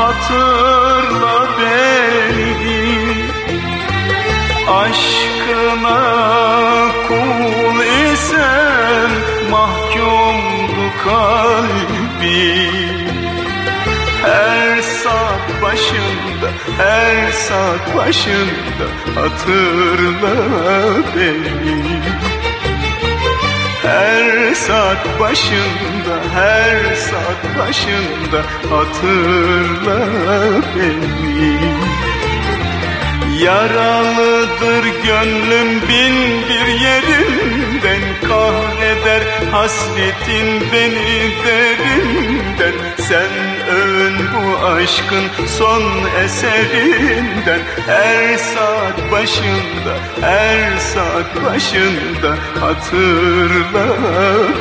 hatırla beni. Aşkına kul isen mahkumdu kalbi. Her saat başında, her saat başında hatırla beni saat başında, her saat başında hatırla beni Yaralıdır gönlüm bin bir yerinden Kahreder hasretin beni derinden. Sen ön bu aşkın son eserinden Her saat başında, her saat başında Hatırla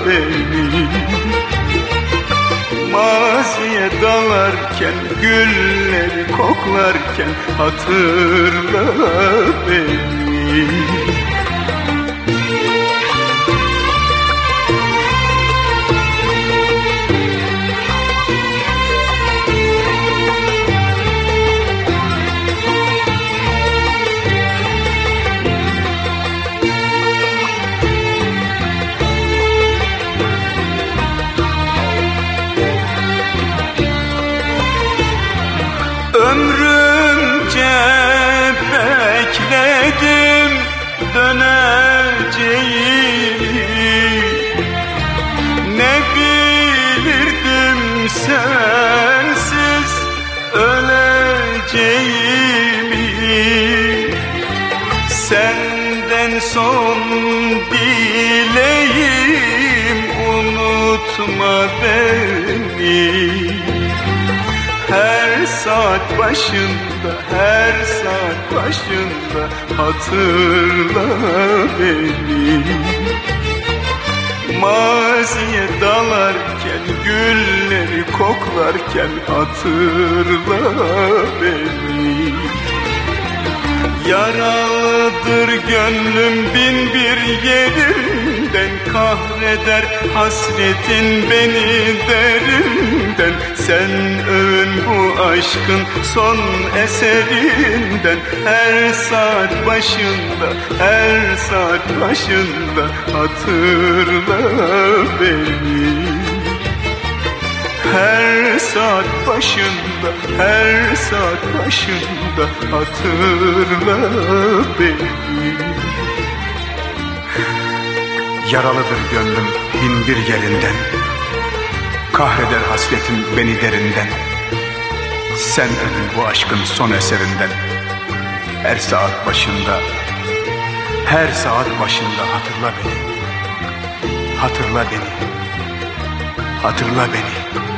beni dalarken gülleri koklarken hatırla beni Ömrümce bekledim döneceğimi Ne bilirdim sensiz öleceğimi Senden son dileğim unutma beni her saat başında, her saat başında hatırla beni. Maziye dalarken, gülleri koklarken hatırla beni. Yaralıdır gönlüm bin bir yerinden Kahreder hasretin beni derinden. Sen ön bu aşkın son eserinden. Her saat başında, her saat başında Hatırla beni. Her saat başında, her saat başında hatırla beni. Yaralıdır gönlüm bin bir yerinden. Kahreder hasretin beni derinden. Sen önün bu aşkın son eserinden. Her saat başında Her saat başında hatırla beni. Hatırla beni. Hatırla beni